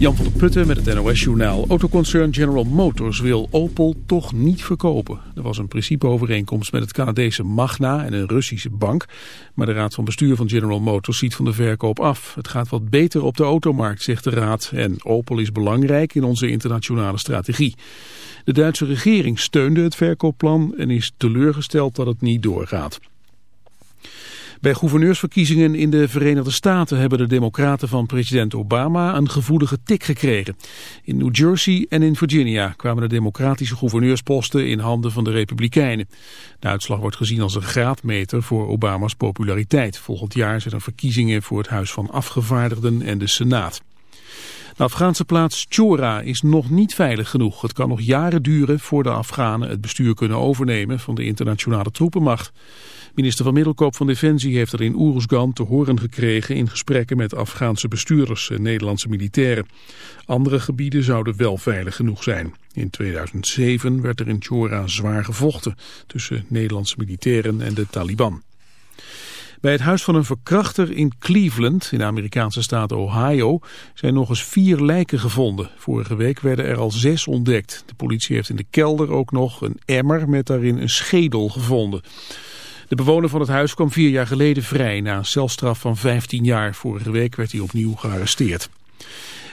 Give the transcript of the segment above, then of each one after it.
Jan van der Putten met het NOS-journaal. Autoconcern General Motors wil Opel toch niet verkopen. Er was een principeovereenkomst met het Canadese Magna en een Russische bank. Maar de raad van bestuur van General Motors ziet van de verkoop af. Het gaat wat beter op de automarkt, zegt de raad. En Opel is belangrijk in onze internationale strategie. De Duitse regering steunde het verkoopplan en is teleurgesteld dat het niet doorgaat. Bij gouverneursverkiezingen in de Verenigde Staten hebben de democraten van president Obama een gevoelige tik gekregen. In New Jersey en in Virginia kwamen de democratische gouverneursposten in handen van de republikeinen. De uitslag wordt gezien als een graadmeter voor Obama's populariteit. Volgend jaar zijn er verkiezingen voor het Huis van Afgevaardigden en de Senaat. De Afghaanse plaats Chora is nog niet veilig genoeg. Het kan nog jaren duren voor de Afghanen het bestuur kunnen overnemen van de internationale troepenmacht. Minister van Middelkoop van Defensie heeft er in Oeruzgan te horen gekregen in gesprekken met Afghaanse bestuurders en Nederlandse militairen. Andere gebieden zouden wel veilig genoeg zijn. In 2007 werd er in Chora zwaar gevochten tussen Nederlandse militairen en de Taliban. Bij het huis van een verkrachter in Cleveland, in de Amerikaanse staat Ohio, zijn nog eens vier lijken gevonden. Vorige week werden er al zes ontdekt. De politie heeft in de kelder ook nog een emmer met daarin een schedel gevonden. De bewoner van het huis kwam vier jaar geleden vrij na een celstraf van 15 jaar. Vorige week werd hij opnieuw gearresteerd.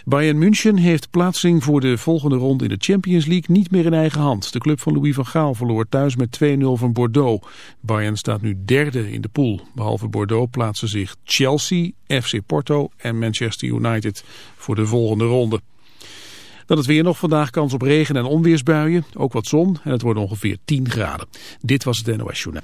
Bayern München heeft plaatsing voor de volgende ronde in de Champions League niet meer in eigen hand. De club van Louis van Gaal verloor thuis met 2-0 van Bordeaux. Bayern staat nu derde in de pool. Behalve Bordeaux plaatsen zich Chelsea, FC Porto en Manchester United voor de volgende ronde. Dan het weer nog vandaag kans op regen en onweersbuien. Ook wat zon en het wordt ongeveer 10 graden. Dit was het NOS Journaal.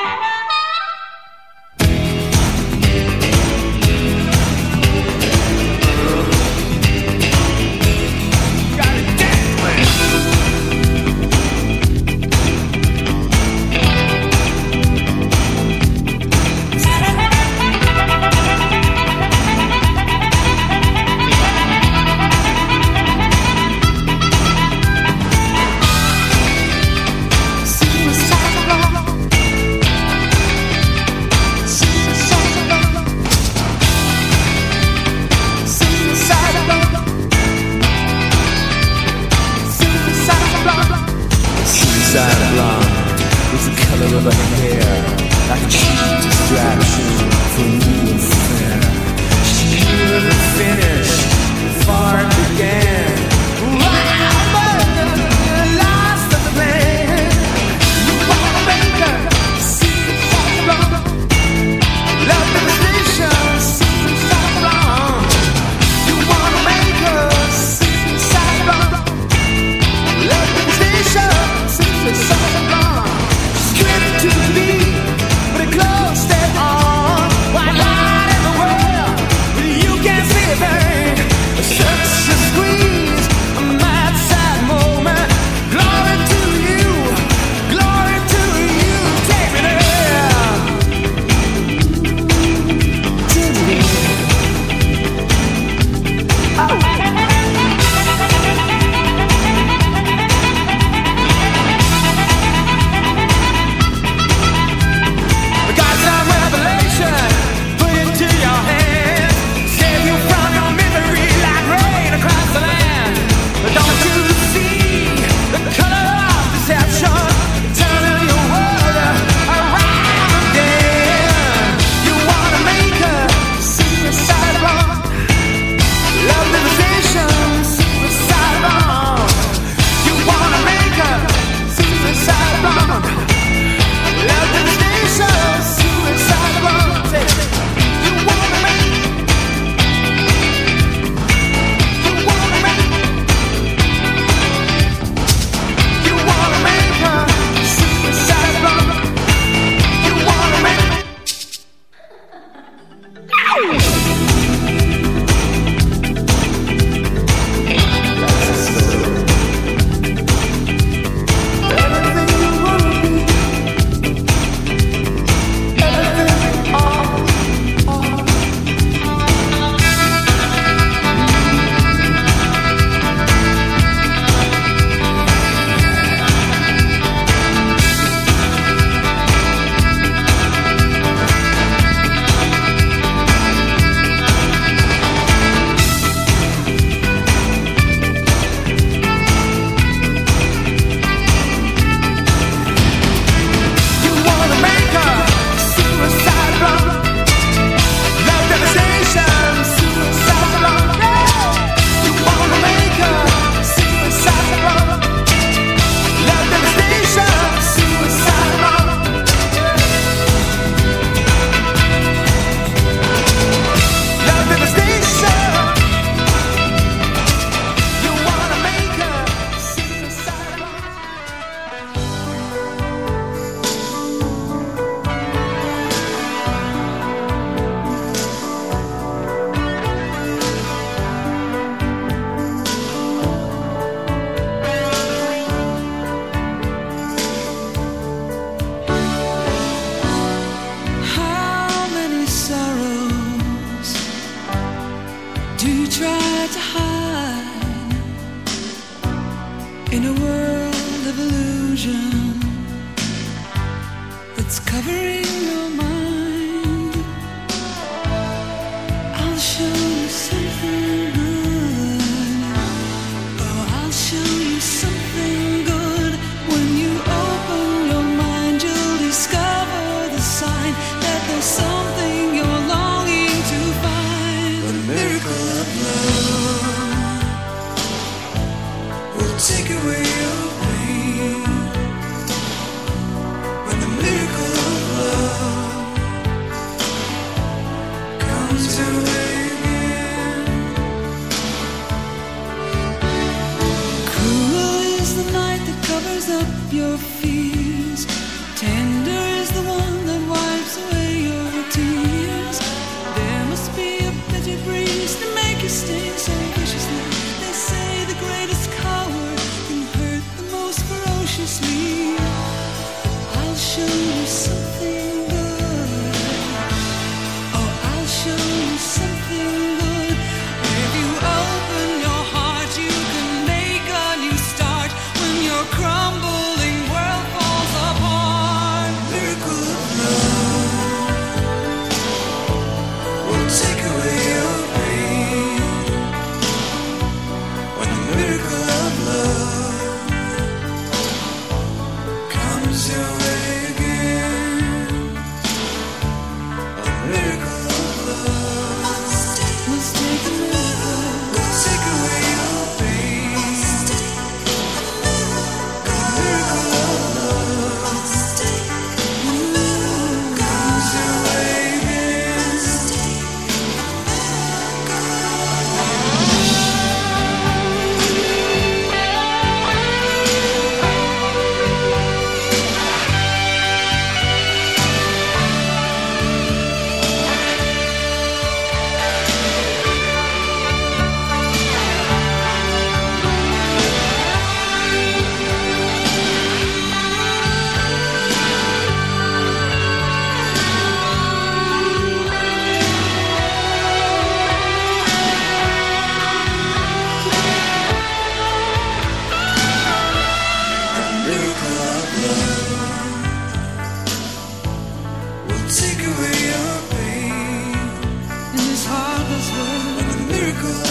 miracle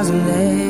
Wasn't there.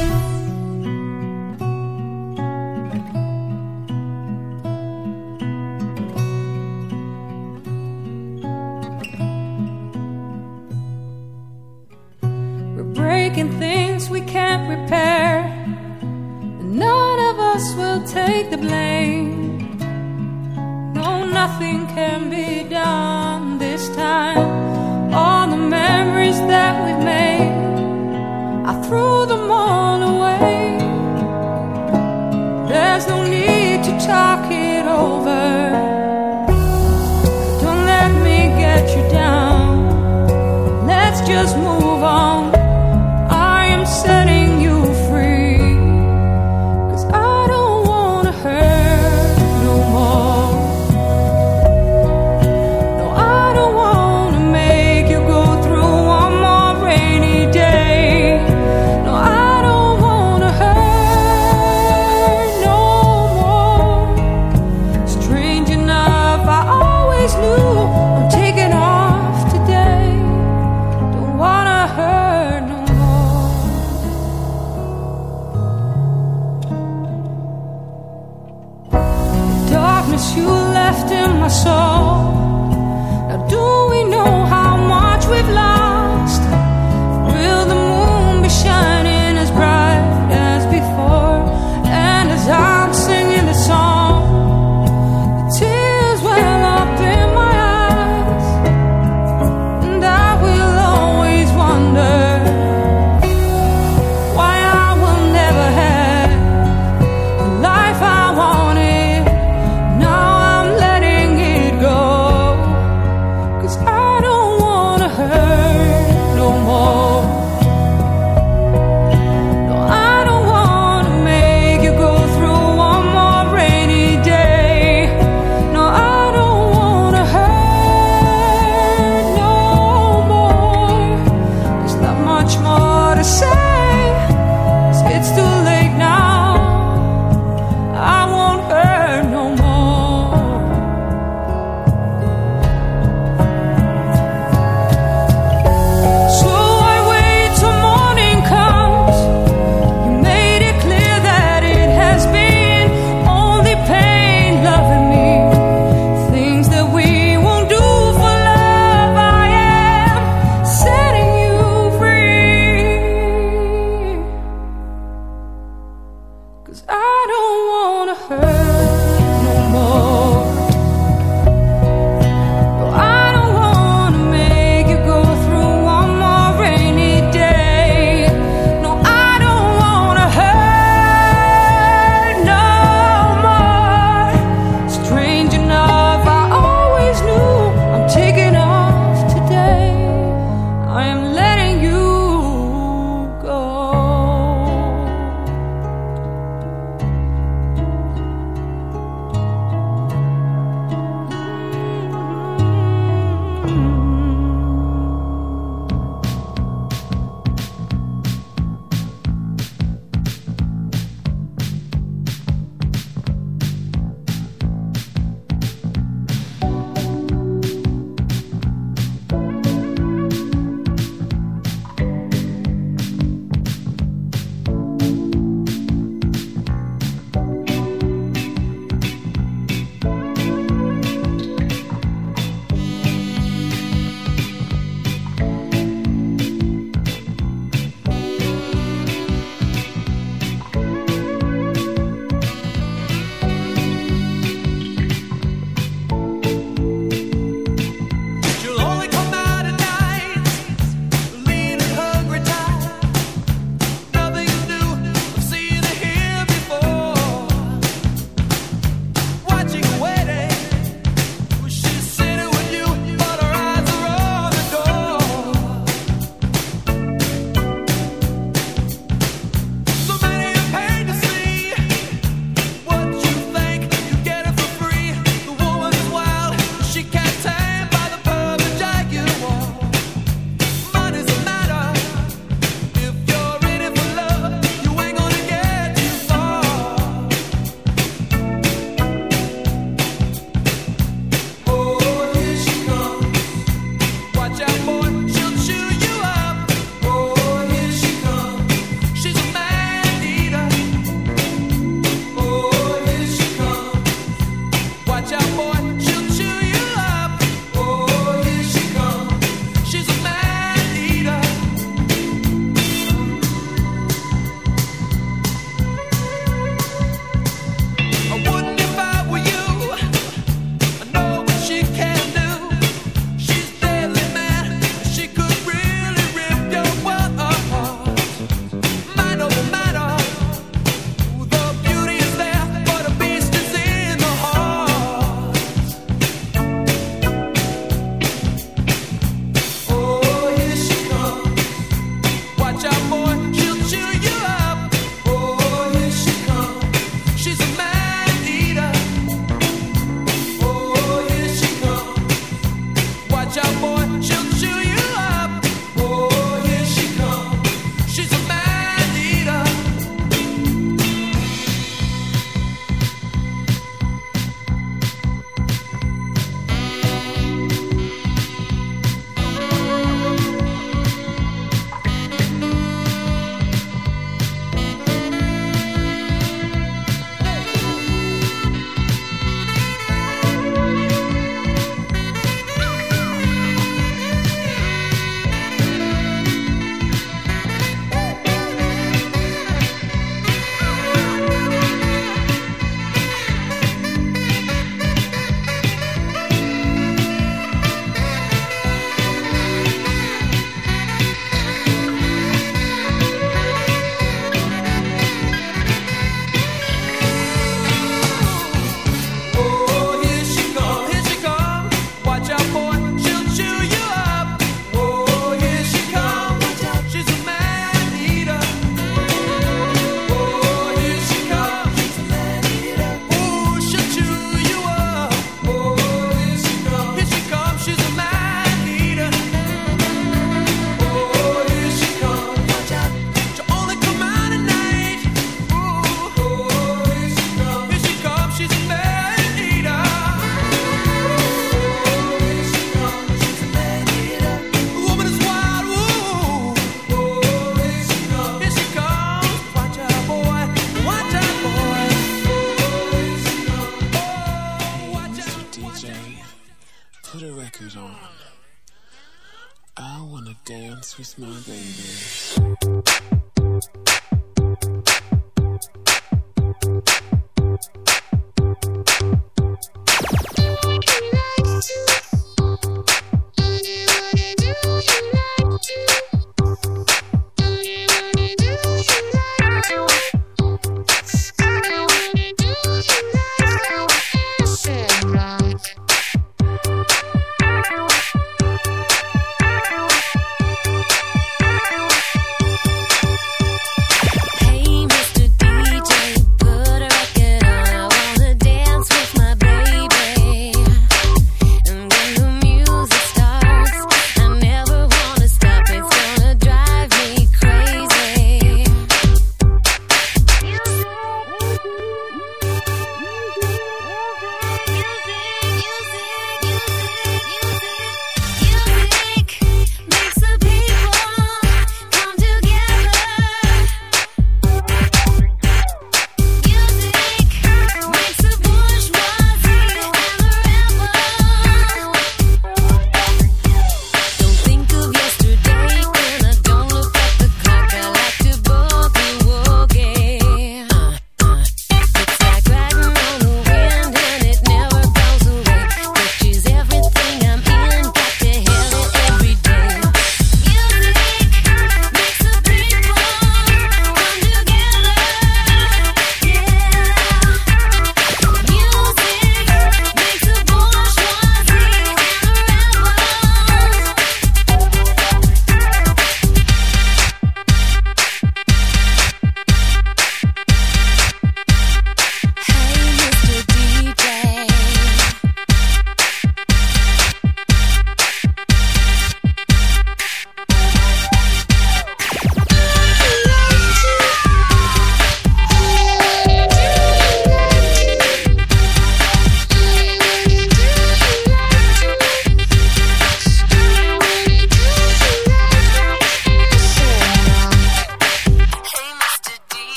Things we can't repair. And none of us will take the blame. No, nothing can be done this time. All the memories that we've made, I threw them all away. There's no need to talk it over. Don't let me get you down. Let's just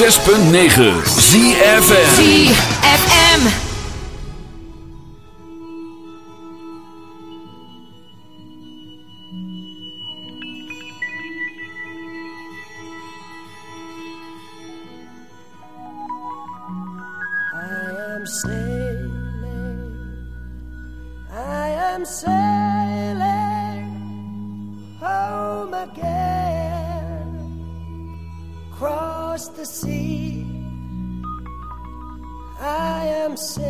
6.9 ZFM ZFM I am sailing. I am sailing. see I am sick.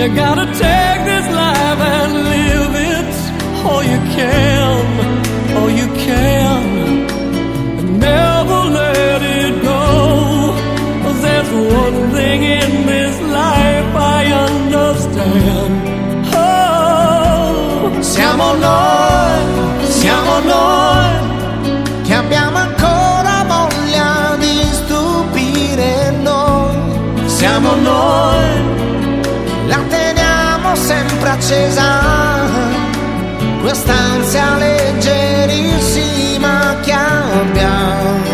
You gotta take this life and live it. All you can, all you can. And never let it go. there's one thing in this life I understand. Oh, Siamo noi, siamo noi che abbiamo ancora voglia di stupire noi. Siamo noi, sempre accesa, quest'ansia leggerissima che abbiamo